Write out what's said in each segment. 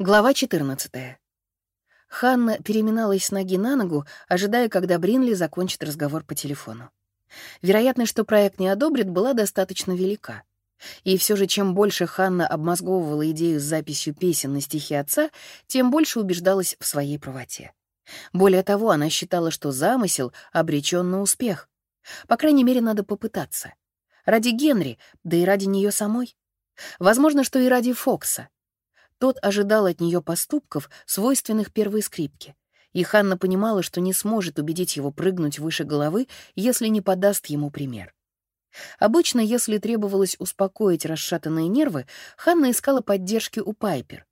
Глава 14. Ханна переминалась с ноги на ногу, ожидая, когда Бринли закончит разговор по телефону. Вероятность, что проект не одобрит, была достаточно велика. И все же, чем больше Ханна обмозговывала идею с записью песен на стихи отца, тем больше убеждалась в своей правоте. Более того, она считала, что замысел обречен на успех. По крайней мере, надо попытаться. Ради Генри, да и ради нее самой. Возможно, что и ради Фокса. Тот ожидал от нее поступков, свойственных первой скрипке. И Ханна понимала, что не сможет убедить его прыгнуть выше головы, если не подаст ему пример. Обычно, если требовалось успокоить расшатанные нервы, Ханна искала поддержки у Пайпер.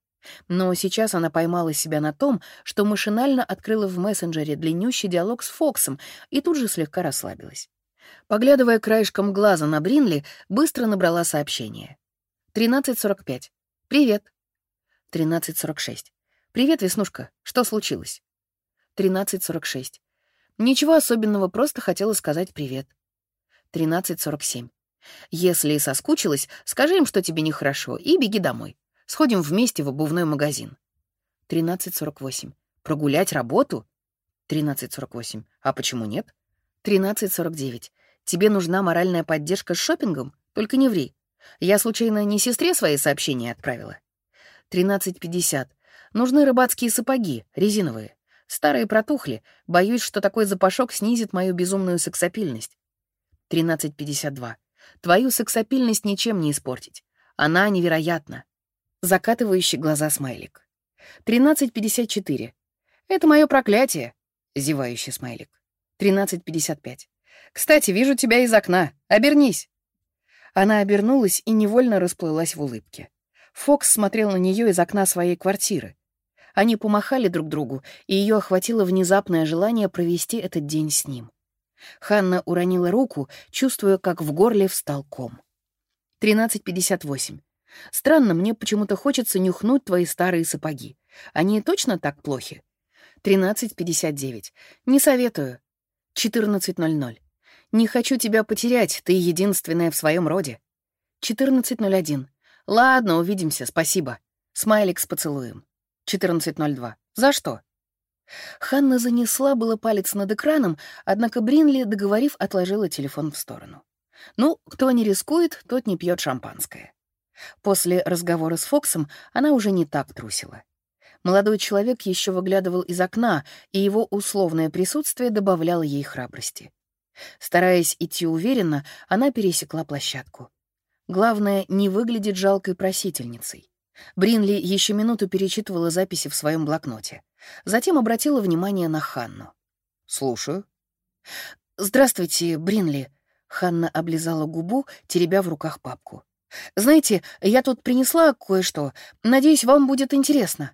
Но сейчас она поймала себя на том, что машинально открыла в мессенджере длиннющий диалог с Фоксом и тут же слегка расслабилась. Поглядывая краешком глаза на Бринли, быстро набрала сообщение. 13.45. «Привет. 13.46. «Привет, Веснушка. Что случилось?» 13.46. «Ничего особенного, просто хотела сказать привет». 13.47. «Если соскучилась, скажи им, что тебе нехорошо, и беги домой. Сходим вместе в обувной магазин». 13.48. «Прогулять работу?» 13.48. «А почему нет?» 13.49. «Тебе нужна моральная поддержка с шопингом? Только не ври. Я, случайно, не сестре свои сообщения отправила?» 13.50. Нужны рыбацкие сапоги, резиновые. Старые протухли. Боюсь, что такой запашок снизит мою безумную сексапильность. 13.52. Твою сексапильность ничем не испортить. Она невероятна. Закатывающий глаза смайлик. 13.54. Это мое проклятие. Зевающий смайлик. 13.55. Кстати, вижу тебя из окна. Обернись. Она обернулась и невольно расплылась в улыбке. Фокс смотрел на нее из окна своей квартиры. Они помахали друг другу, и ее охватило внезапное желание провести этот день с ним. Ханна уронила руку, чувствуя, как в горле встал ком. 13.58. Странно, мне почему-то хочется нюхнуть твои старые сапоги. Они точно так плохи? 13.59. Не советую. 14.00. Не хочу тебя потерять, ты единственная в своем роде. 14.01. «Ладно, увидимся, спасибо». Смайлик с поцелуем. 14.02. «За что?» Ханна занесла было палец над экраном, однако Бринли, договорив, отложила телефон в сторону. Ну, кто не рискует, тот не пьет шампанское. После разговора с Фоксом она уже не так трусила. Молодой человек еще выглядывал из окна, и его условное присутствие добавляло ей храбрости. Стараясь идти уверенно, она пересекла площадку. Главное, не выглядеть жалкой просительницей. Бринли еще минуту перечитывала записи в своем блокноте. Затем обратила внимание на Ханну. «Слушаю». «Здравствуйте, Бринли». Ханна облизала губу, теребя в руках папку. «Знаете, я тут принесла кое-что. Надеюсь, вам будет интересно».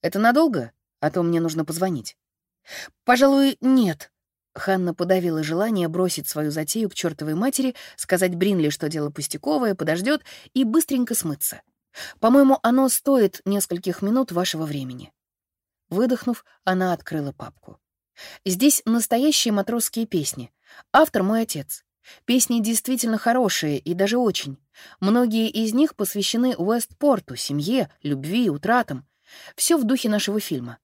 «Это надолго? А то мне нужно позвонить». «Пожалуй, нет», Ханна подавила желание бросить свою затею к чертовой матери, сказать Бринли, что дело пустяковое, подождет, и быстренько смыться. По-моему, оно стоит нескольких минут вашего времени. Выдохнув, она открыла папку. Здесь настоящие матросские песни. Автор мой отец. Песни действительно хорошие и даже очень. Многие из них посвящены Уэстпорту, семье, любви, утратам. Все в духе нашего фильма.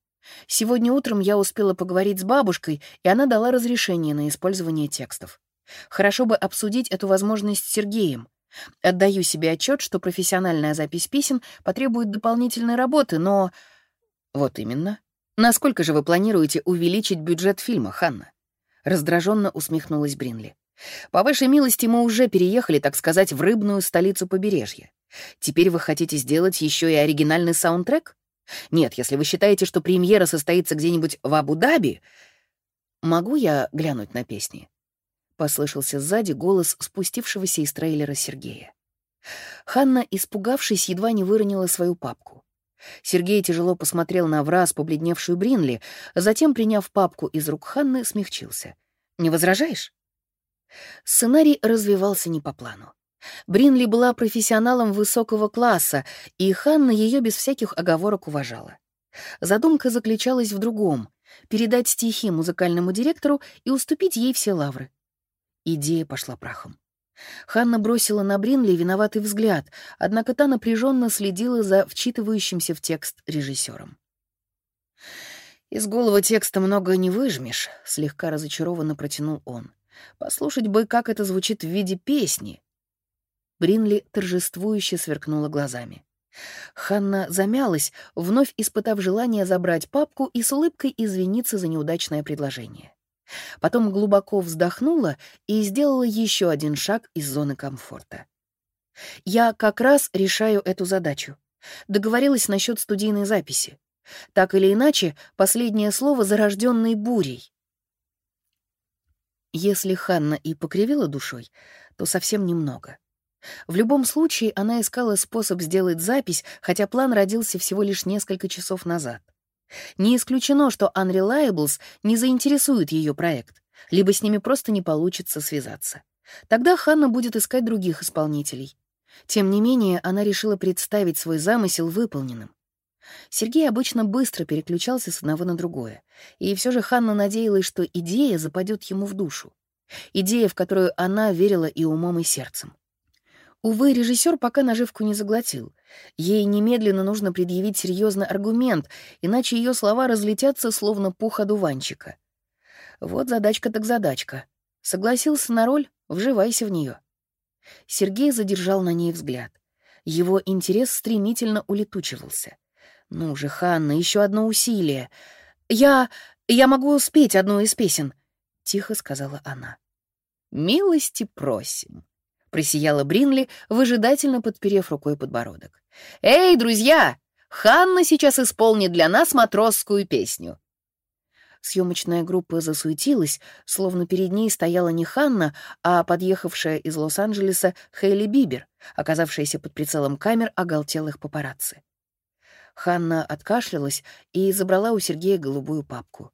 Сегодня утром я успела поговорить с бабушкой, и она дала разрешение на использование текстов. Хорошо бы обсудить эту возможность с Сергеем. Отдаю себе отчет, что профессиональная запись песен потребует дополнительной работы, но... Вот именно. Насколько же вы планируете увеличить бюджет фильма, Ханна? Раздраженно усмехнулась Бринли. По вашей милости, мы уже переехали, так сказать, в рыбную столицу побережья. Теперь вы хотите сделать еще и оригинальный саундтрек? Нет, если вы считаете, что премьера состоится где-нибудь в Абу-Даби, могу я глянуть на песни?» Послышался сзади голос спустившегося из трейлера Сергея. Ханна, испугавшись, едва не выронила свою папку. Сергей тяжело посмотрел на враз побледневшую Бринли, затем, приняв папку из рук Ханны, смягчился. «Не возражаешь?» Сценарий развивался не по плану. Бринли была профессионалом высокого класса, и Ханна ее без всяких оговорок уважала. Задумка заключалась в другом — передать стихи музыкальному директору и уступить ей все лавры. Идея пошла прахом. Ханна бросила на Бринли виноватый взгляд, однако та напряженно следила за вчитывающимся в текст режиссером. «Из голого текста много не выжмешь», — слегка разочарованно протянул он. «Послушать бы, как это звучит в виде песни». Бринли торжествующе сверкнула глазами. Ханна замялась, вновь испытав желание забрать папку и с улыбкой извиниться за неудачное предложение. Потом глубоко вздохнула и сделала еще один шаг из зоны комфорта. «Я как раз решаю эту задачу. Договорилась насчет студийной записи. Так или иначе, последнее слово зарожденной бурей. Если Ханна и покривила душой, то совсем немного. В любом случае, она искала способ сделать запись, хотя план родился всего лишь несколько часов назад. Не исключено, что Unreliables не заинтересует ее проект, либо с ними просто не получится связаться. Тогда Ханна будет искать других исполнителей. Тем не менее, она решила представить свой замысел выполненным. Сергей обычно быстро переключался с одного на другое, и все же Ханна надеялась, что идея западет ему в душу. Идея, в которую она верила и умом, и сердцем. Увы, режиссер пока наживку не заглотил. Ей немедленно нужно предъявить серьезный аргумент, иначе ее слова разлетятся, словно пух одуванчика. Вот задачка так задачка. Согласился на роль — вживайся в нее. Сергей задержал на ней взгляд. Его интерес стремительно улетучивался. «Ну же, Ханна, еще одно усилие. Я... я могу спеть одну из песен», — тихо сказала она. «Милости просим», — просияла Бринли, выжидательно подперев рукой подбородок. «Эй, друзья! Ханна сейчас исполнит для нас матросскую песню». Съемочная группа засуетилась, словно перед ней стояла не Ханна, а подъехавшая из Лос-Анджелеса Хейли Бибер, оказавшаяся под прицелом камер оголтелых папарацци. Ханна откашлялась и забрала у Сергея голубую папку.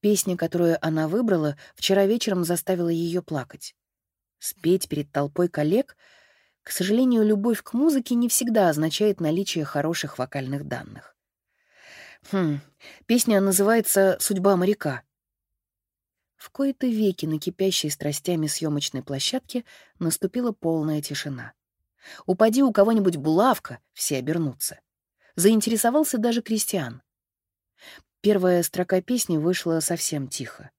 Песня, которую она выбрала, вчера вечером заставила ее плакать. Спеть перед толпой коллег — к сожалению, любовь к музыке не всегда означает наличие хороших вокальных данных. Хм, песня называется «Судьба моряка». В кои-то веки на кипящей страстями съемочной площадке наступила полная тишина. Упади у кого-нибудь булавка, все обернутся заинтересовался даже Кристиан. Первая строка песни вышла совсем тихо.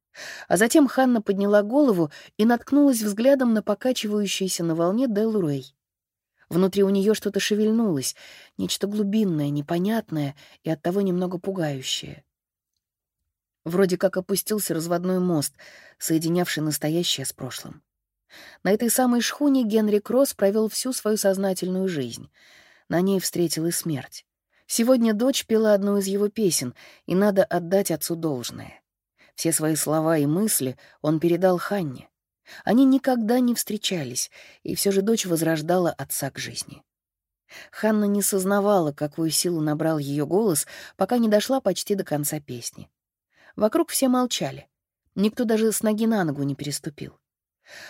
А затем Ханна подняла голову и наткнулась взглядом на покачивающуюся на волне Делл Рэй. Внутри у нее что-то шевельнулось, нечто глубинное, непонятное и оттого немного пугающее. Вроде как опустился разводной мост, соединявший настоящее с прошлым. На этой самой шхуне Генри Кросс провел всю свою сознательную жизнь. На ней встретил и смерть. Сегодня дочь пела одну из его песен, и надо отдать отцу должное. Все свои слова и мысли он передал Ханне. Они никогда не встречались, и все же дочь возрождала отца к жизни. Ханна не сознавала, какую силу набрал ее голос, пока не дошла почти до конца песни. Вокруг все молчали. Никто даже с ноги на ногу не переступил.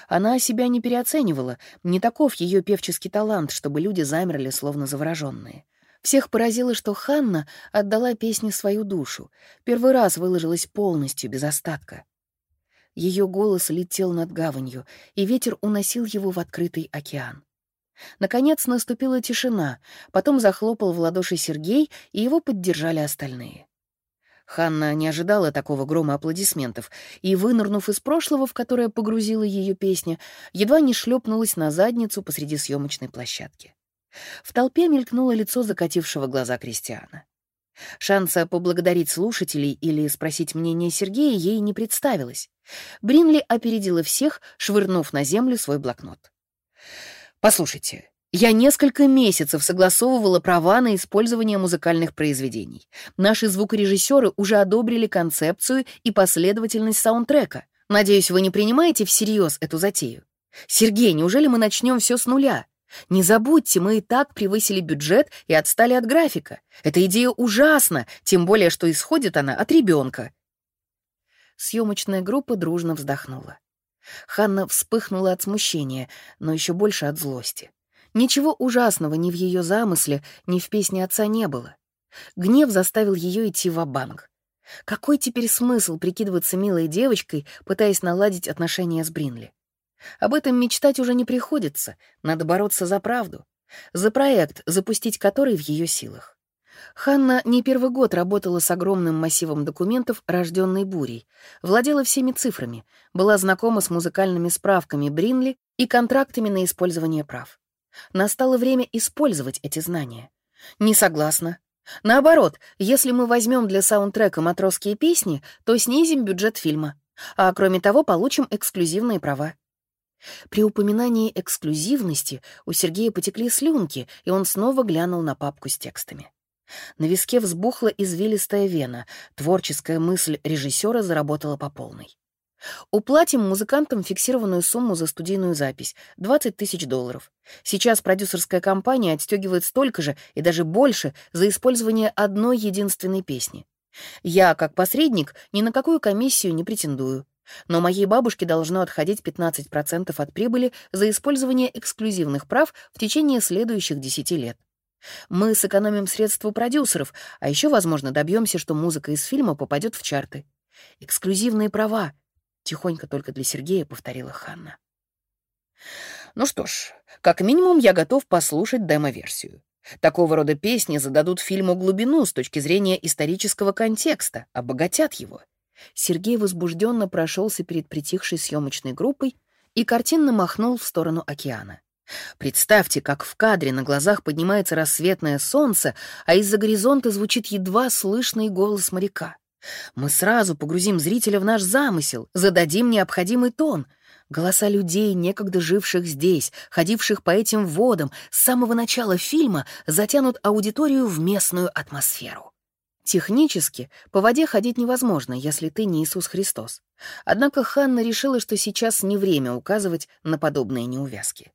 Она себя не переоценивала, не таков ее певческий талант, чтобы люди замерли, словно завороженные. Всех поразило, что Ханна отдала песне свою душу, первый раз выложилась полностью, без остатка. Ее голос летел над гаванью, и ветер уносил его в открытый океан. Наконец наступила тишина, потом захлопал в ладоши Сергей, и его поддержали остальные. Ханна не ожидала такого грома аплодисментов, и, вынырнув из прошлого, в которое погрузила ее песня, едва не шлепнулась на задницу посреди съемочной площадки. В толпе мелькнуло лицо закатившего глаза Кристиана. Шанса поблагодарить слушателей или спросить мнение Сергея ей не представилось. Бринли опередила всех, швырнув на землю свой блокнот. «Послушайте, я несколько месяцев согласовывала права на использование музыкальных произведений. Наши звукорежиссеры уже одобрили концепцию и последовательность саундтрека. Надеюсь, вы не принимаете всерьез эту затею. Сергей, неужели мы начнем все с нуля? Не забудьте, мы и так превысили бюджет и отстали от графика. Эта идея ужасна, тем более, что исходит она от ребенка. Съемочная группа дружно вздохнула. Ханна вспыхнула от смущения, но еще больше от злости. Ничего ужасного ни в ее замысле, ни в песне отца не было. Гнев заставил ее идти в банк Какой теперь смысл прикидываться милой девочкой, пытаясь наладить отношения с Бринли? Об этом мечтать уже не приходится, надо бороться за правду, за проект, запустить который в ее силах. Ханна не первый год работала с огромным массивом документов, рожденной бурей, владела всеми цифрами, была знакома с музыкальными справками Бринли и контрактами на использование прав. Настало время использовать эти знания. Не согласна. Наоборот, если мы возьмем для саундтрека матросские песни, то снизим бюджет фильма. А кроме того, получим эксклюзивные права. При упоминании эксклюзивности у Сергея потекли слюнки, и он снова глянул на папку с текстами. На виске взбухла извилистая вена, творческая мысль режиссера заработала по полной. Уплатим музыкантам фиксированную сумму за студийную запись — 20 тысяч долларов. Сейчас продюсерская компания отстегивает столько же и даже больше за использование одной единственной песни. Я, как посредник, ни на какую комиссию не претендую. Но моей бабушке должно отходить 15% от прибыли за использование эксклюзивных прав в течение следующих 10 лет. Мы сэкономим средства продюсеров, а еще, возможно, добьемся, что музыка из фильма попадет в чарты. Эксклюзивные права. Тихонько только для Сергея повторила Ханна. Ну что ж, как минимум я готов послушать демо-версию. Такого рода песни зададут фильму глубину с точки зрения исторического контекста, обогатят его. Сергей возбужденно прошелся перед притихшей съемочной группой и картинно махнул в сторону океана. Представьте, как в кадре на глазах поднимается рассветное солнце, а из-за горизонта звучит едва слышный голос моряка. Мы сразу погрузим зрителя в наш замысел, зададим необходимый тон. Голоса людей, некогда живших здесь, ходивших по этим водам, с самого начала фильма затянут аудиторию в местную атмосферу. Технически по воде ходить невозможно, если ты не Иисус Христос. Однако Ханна решила, что сейчас не время указывать на подобные неувязки.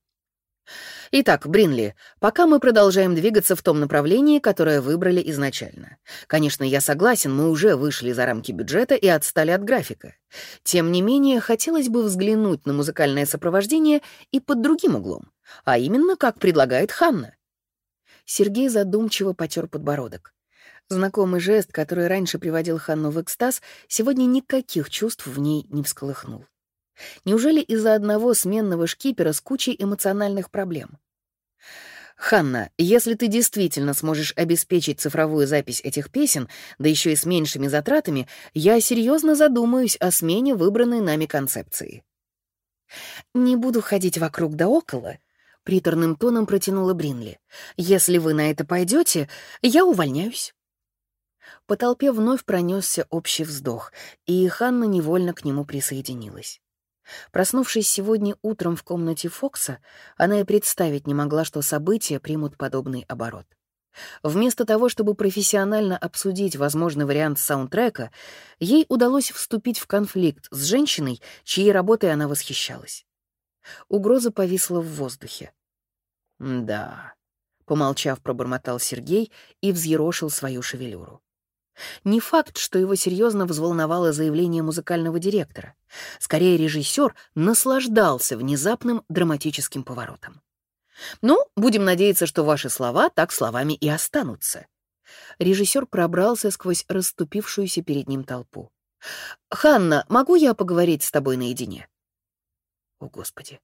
Итак, Бринли, пока мы продолжаем двигаться в том направлении, которое выбрали изначально. Конечно, я согласен, мы уже вышли за рамки бюджета и отстали от графика. Тем не менее, хотелось бы взглянуть на музыкальное сопровождение и под другим углом, а именно, как предлагает Ханна. Сергей задумчиво потер подбородок. Знакомый жест, который раньше приводил Ханну в экстаз, сегодня никаких чувств в ней не всколыхнул. Неужели из-за одного сменного шкипера с кучей эмоциональных проблем? «Ханна, если ты действительно сможешь обеспечить цифровую запись этих песен, да еще и с меньшими затратами, я серьезно задумаюсь о смене выбранной нами концепции». «Не буду ходить вокруг да около», — приторным тоном протянула Бринли. «Если вы на это пойдете, я увольняюсь». По толпе вновь пронесся общий вздох, и Ханна невольно к нему присоединилась. Проснувшись сегодня утром в комнате Фокса, она и представить не могла, что события примут подобный оборот. Вместо того, чтобы профессионально обсудить возможный вариант саундтрека, ей удалось вступить в конфликт с женщиной, чьей работой она восхищалась. Угроза повисла в воздухе. «Да», — помолчав, пробормотал Сергей и взъерошил свою шевелюру. Не факт, что его серьезно взволновало заявление музыкального директора. Скорее, режиссер наслаждался внезапным драматическим поворотом. «Ну, будем надеяться, что ваши слова так словами и останутся». Режиссер пробрался сквозь расступившуюся перед ним толпу. «Ханна, могу я поговорить с тобой наедине?» О, Господи!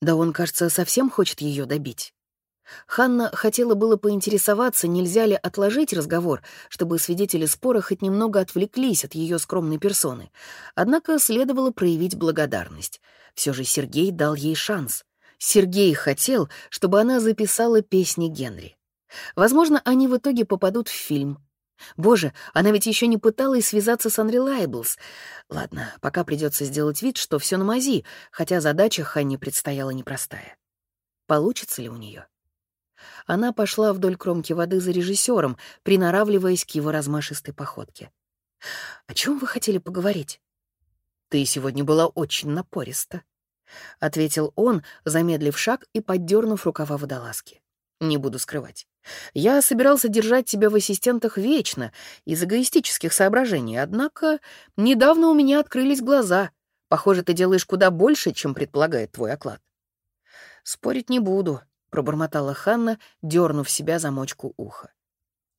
Да он, кажется, совсем хочет ее добить. Ханна хотела было поинтересоваться, нельзя ли отложить разговор, чтобы свидетели спора хоть немного отвлеклись от ее скромной персоны. Однако следовало проявить благодарность. Все же Сергей дал ей шанс. Сергей хотел, чтобы она записала песни Генри. Возможно, они в итоге попадут в фильм. Боже, она ведь еще не пыталась связаться с Unreliables. Ладно, пока придется сделать вид, что все на мази, хотя задача Ханне предстояла непростая. Получится ли у нее? Она пошла вдоль кромки воды за режиссером, приноравливаясь к его размашистой походке. «О чем вы хотели поговорить?» «Ты сегодня была очень напориста», — ответил он, замедлив шаг и поддернув рукава водолазки. «Не буду скрывать. Я собирался держать тебя в ассистентах вечно, из эгоистических соображений, однако недавно у меня открылись глаза. Похоже, ты делаешь куда больше, чем предполагает твой оклад». «Спорить не буду», пробормотала Ханна, дернув себя замочку уха.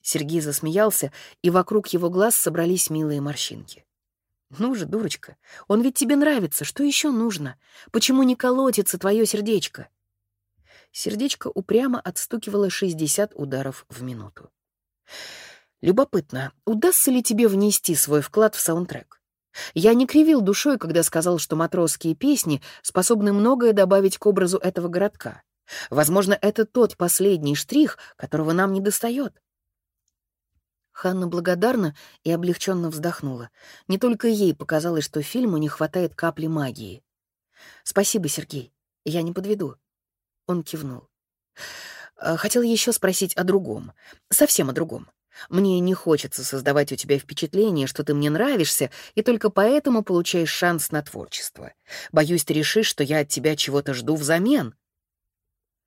Сергей засмеялся, и вокруг его глаз собрались милые морщинки. Ну же, дурочка, он ведь тебе нравится, что еще нужно? Почему не колотится твое сердечко? Сердечко упрямо отстукивало 60 ударов в минуту. Любопытно, удастся ли тебе внести свой вклад в саундтрек? Я не кривил душой, когда сказал, что матросские песни способны многое добавить к образу этого городка. Возможно, это тот последний штрих, которого нам не достает. Ханна благодарна и облегченно вздохнула. Не только ей показалось, что фильму не хватает капли магии. «Спасибо, Сергей. Я не подведу». Он кивнул. «Э, «Хотел еще спросить о другом. Совсем о другом. Мне не хочется создавать у тебя впечатление, что ты мне нравишься, и только поэтому получаешь шанс на творчество. Боюсь, ты решишь, что я от тебя чего-то жду взамен».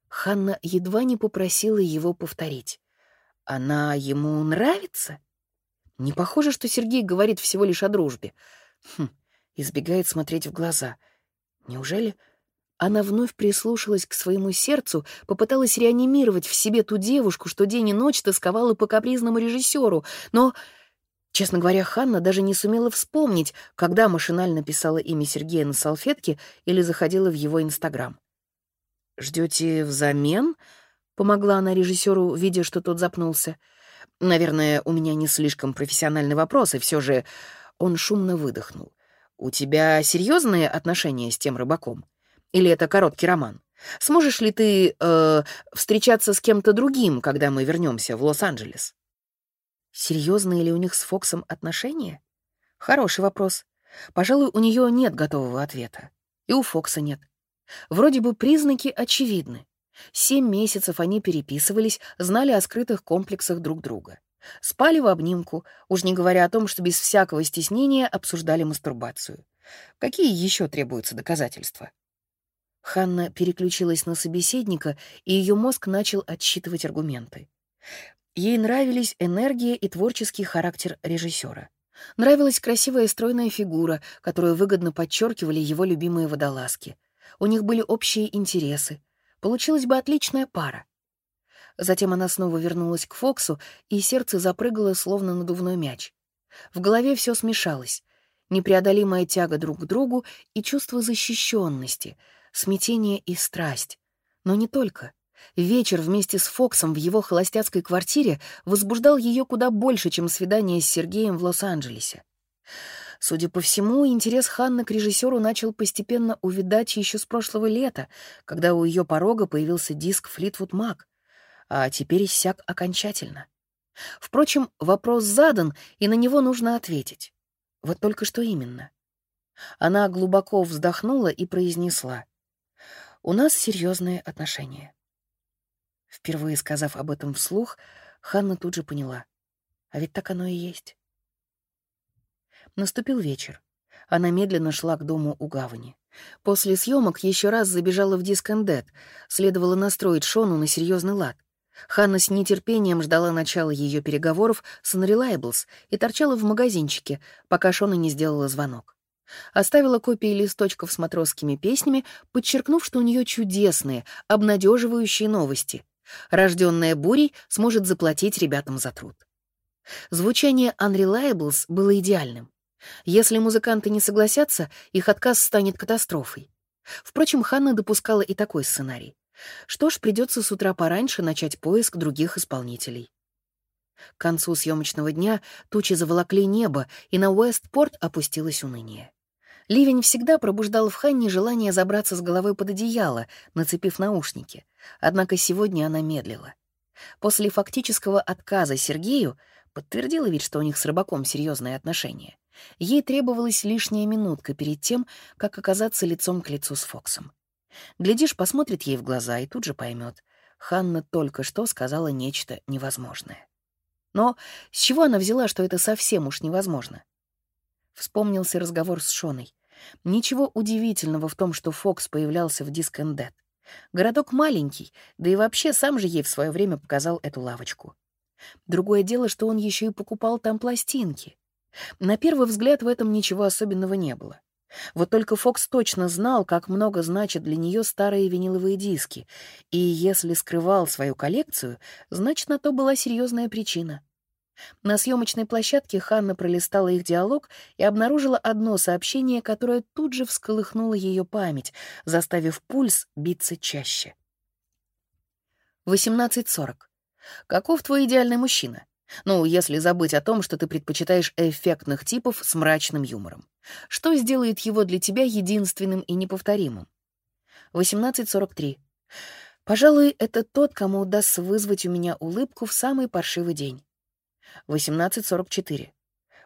Ханна едва не попросила его повторить. Она ему нравится? Не похоже, что Сергей говорит всего лишь о дружбе. Хм, избегает смотреть в глаза. Неужели она вновь прислушалась к своему сердцу, попыталась реанимировать в себе ту девушку, что день и ночь тосковала по капризному режиссеру, но, честно говоря, Ханна даже не сумела вспомнить, когда машинально писала имя Сергея на салфетке или заходила в его Инстаграм. «Ждете взамен?» Помогла она режиссеру, видя, что тот запнулся. «Наверное, у меня не слишком профессиональный вопрос, и все же...» Он шумно выдохнул. «У тебя серьезные отношения с тем рыбаком? Или это короткий роман? Сможешь ли ты э, встречаться с кем-то другим, когда мы вернемся в Лос-Анджелес?» Серьезные ли у них с Фоксом отношения? Хороший вопрос. Пожалуй, у нее нет готового ответа. И у Фокса нет. Вроде бы признаки очевидны. Семь месяцев они переписывались, знали о скрытых комплексах друг друга. Спали в обнимку, уж не говоря о том, что без всякого стеснения обсуждали мастурбацию. Какие еще требуются доказательства? Ханна переключилась на собеседника, и ее мозг начал отсчитывать аргументы. Ей нравились энергия и творческий характер режиссера. Нравилась красивая стройная фигура, которую выгодно подчеркивали его любимые водолазки. У них были общие интересы, Получилась бы отличная пара. Затем она снова вернулась к Фоксу, и сердце запрыгало, словно надувной мяч. В голове все смешалось. Непреодолимая тяга друг к другу и чувство защищенности, смятение и страсть. Но не только. Вечер вместе с Фоксом в его холостяцкой квартире возбуждал ее куда больше, чем свидание с Сергеем в Лос-Анджелесе. Судя по всему, интерес Ханны к режиссеру начал постепенно увидать еще с прошлого лета, когда у ее порога появился диск «Флитвуд Мак», а теперь иссяк окончательно. Впрочем, вопрос задан, и на него нужно ответить. Вот только что именно. Она глубоко вздохнула и произнесла. «У нас серьезные отношения». Впервые сказав об этом вслух, Ханна тут же поняла. А ведь так оно и есть. Наступил вечер. Она медленно шла к дому у гавани. После съемок еще раз забежала в Дискандет. Следовало настроить Шону на серьезный лад. Ханна с нетерпением ждала начала ее переговоров с Unreliables и торчала в магазинчике, пока Шона не сделала звонок. Оставила копии листочков с матросскими песнями, подчеркнув, что у нее чудесные, обнадеживающие новости. Рожденная бурей сможет заплатить ребятам за труд. Звучание Unreliables было идеальным. Если музыканты не согласятся, их отказ станет катастрофой. Впрочем, Ханна допускала и такой сценарий. Что ж, придется с утра пораньше начать поиск других исполнителей. К концу съемочного дня тучи заволокли небо, и на Уэстпорт опустилось уныние. Ливень всегда пробуждал в Ханне желание забраться с головой под одеяло, нацепив наушники. Однако сегодня она медлила. После фактического отказа Сергею подтвердила ведь, что у них с рыбаком серьезные отношения. Ей требовалась лишняя минутка перед тем, как оказаться лицом к лицу с Фоксом. Глядишь, посмотрит ей в глаза и тут же поймет. Ханна только что сказала нечто невозможное. Но с чего она взяла, что это совсем уж невозможно? Вспомнился разговор с Шоной. Ничего удивительного в том, что Фокс появлялся в Дискендет. Городок маленький, да и вообще сам же ей в свое время показал эту лавочку. Другое дело, что он еще и покупал там пластинки. На первый взгляд в этом ничего особенного не было. Вот только Фокс точно знал, как много значат для нее старые виниловые диски, и если скрывал свою коллекцию, значит, на то была серьезная причина. На съемочной площадке Ханна пролистала их диалог и обнаружила одно сообщение, которое тут же всколыхнуло ее память, заставив пульс биться чаще. 18.40. Каков твой идеальный мужчина? Ну, если забыть о том, что ты предпочитаешь эффектных типов с мрачным юмором. Что сделает его для тебя единственным и неповторимым? 18.43. Пожалуй, это тот, кому удастся вызвать у меня улыбку в самый паршивый день. 18.44.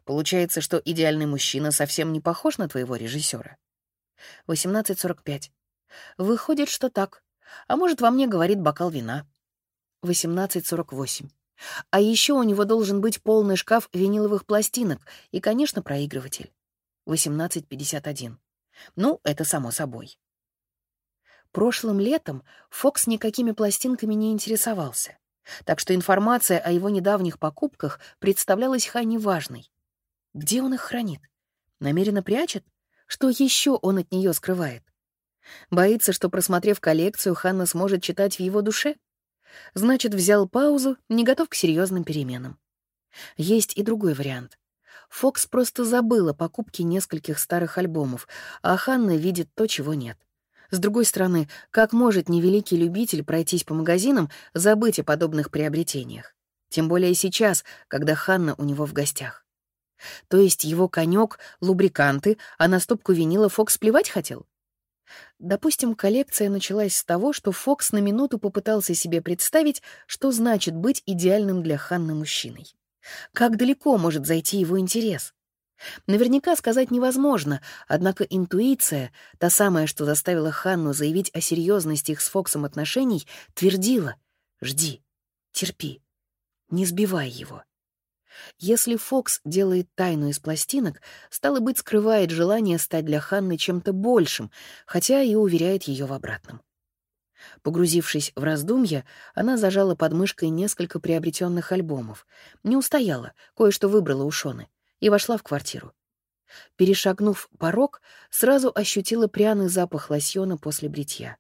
Получается, что идеальный мужчина совсем не похож на твоего режиссера. 18.45. Выходит, что так. А может, во мне говорит бокал вина. 18.48. А еще у него должен быть полный шкаф виниловых пластинок и, конечно, проигрыватель. 18.51. Ну, это само собой. Прошлым летом Фокс никакими пластинками не интересовался, так что информация о его недавних покупках представлялась Ханне важной. Где он их хранит? Намеренно прячет? Что еще он от нее скрывает? Боится, что, просмотрев коллекцию, Ханна сможет читать в его душе? Значит, взял паузу, не готов к серьезным переменам. Есть и другой вариант. Фокс просто забыл о покупке нескольких старых альбомов, а Ханна видит то, чего нет. С другой стороны, как может невеликий любитель пройтись по магазинам, забыть о подобных приобретениях? Тем более сейчас, когда Ханна у него в гостях. То есть его конек — лубриканты, а на стопку винила Фокс плевать хотел? Допустим, коллекция началась с того, что Фокс на минуту попытался себе представить, что значит быть идеальным для Ханны мужчиной. Как далеко может зайти его интерес? Наверняка сказать невозможно, однако интуиция, та самая, что заставила Ханну заявить о серьезности их с Фоксом отношений, твердила «Жди, терпи, не сбивай его». Если Фокс делает тайну из пластинок, стало быть, скрывает желание стать для Ханны чем-то большим, хотя и уверяет ее в обратном. Погрузившись в раздумья, она зажала под мышкой несколько приобретенных альбомов, не устояла, кое-что выбрала у Шоны — и вошла в квартиру. Перешагнув порог, сразу ощутила пряный запах лосьона после бритья.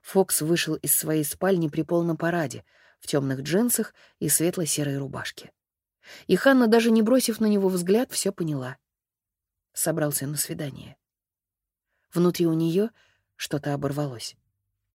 Фокс вышел из своей спальни при полном параде, в темных джинсах и светло-серой рубашке. И Ханна, даже не бросив на него взгляд, все поняла. Собрался на свидание. Внутри у нее что-то оборвалось.